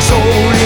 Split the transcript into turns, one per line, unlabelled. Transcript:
soul.